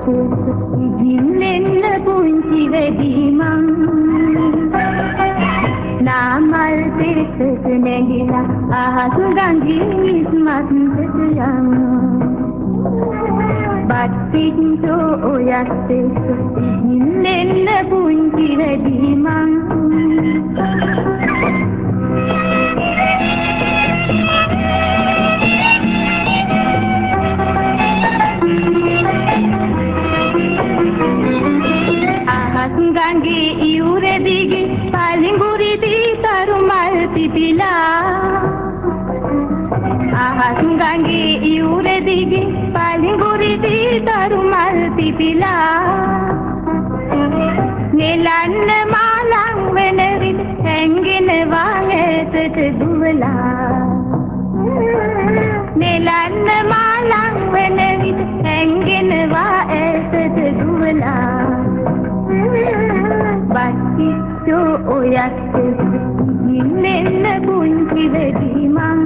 ඔයත් එක්ක ඉන්නෙන්න පුංචි වෙදී මං නාමල් පිටට නැගිලා අහසු ගංගිස් මත්ට යනවා බත් පිටෝ ඔයත් එක්ක ඉන්නෙන්න පුංචි වැඩි ಊರೆ ದಿಗಿ ಪಾಲಿಂಗುರಿದಿ ತರು ಮಲ್ತಿದಿಲ ಆಹಾ ಸುಂಗಂಗಿ ಈ ಊರೆ ದಿಗಿ ಪಾಲಿಂಗುರಿದಿ ತರು ಮಲ್ತಿದಿಲ நிலன்ன மாலாங் வெனவின் எங்கின வாங்கத்துக்கு துவலா ඔයත් ඉන්නෙන්න පුංචි වෙදී මං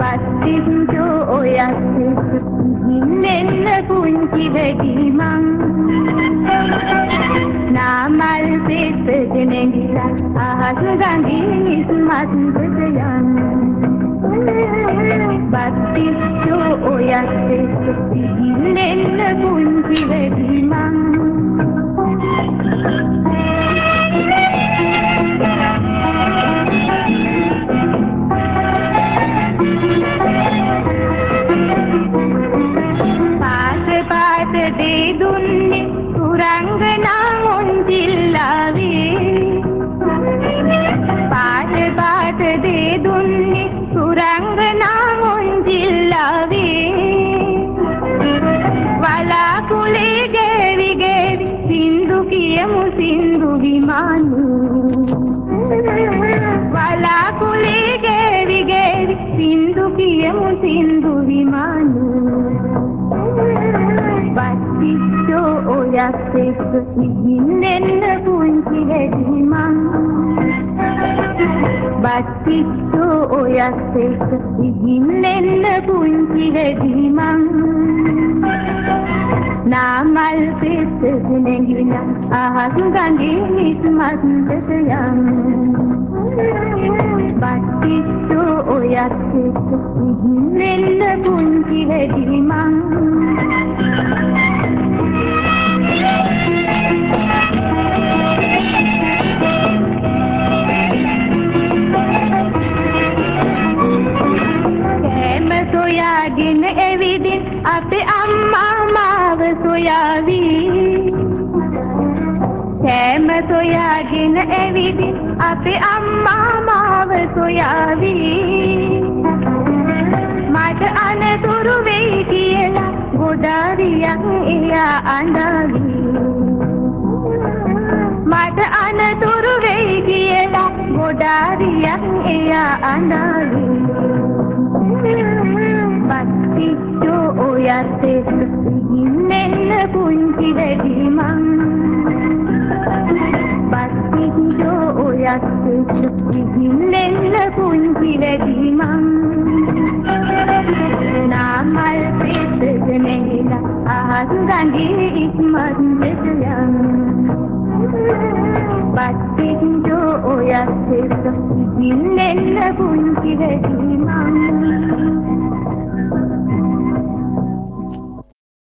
බස්කිච්චෝ ඔයත් ඉන්නෙන්න පුංචි වෙදී මං නාමල් පෙත්තට නැගිලා අහස ගඟින් සින්දු විමානු වලාකුලේ ගෑවි ගෑවි සින්දු කියමු සින්දු විමානු බස්සිච්චෝ ඔයත් එක්ක ඉගින්නෙන්න පුංචි වැඩි මං බස්සිච්චෝ ඔයත් එක්ක ඉගින්නෙන්න පුංචි වැඩි මං නාමල් පෙත්තට නැගිලා අහස් ගඟේ ඉස්මත්ට යන්න බස්සිච්චෝ ඔයත් එක්ක සොයාගෙන ඇවිදින් අපේ අම්මා මාව සොයාවි. මට අනතුරු වෙයි කියලා ගොඩාරියක් එයා අඬවි මට අනතුරු වෙයි කියලා ගොඩාරියක් එයා අඬවි බස්සිච්චෝ ඔයත් එක්ක ඉගින්නෙන්න පුංචි වැඩි මං බස්සිච්චෝ ඔයත් එක්ක ඉගින්නෙන්න පුංචි වැඩි මං නාමල් පෙත්තට නැගිලා අහස් ගඟේ ඉක්මනට යන්න බස්සිච්චෝ ඔයත් එක්ක ඉගින්නෙන්න පුංචි වැඩි මං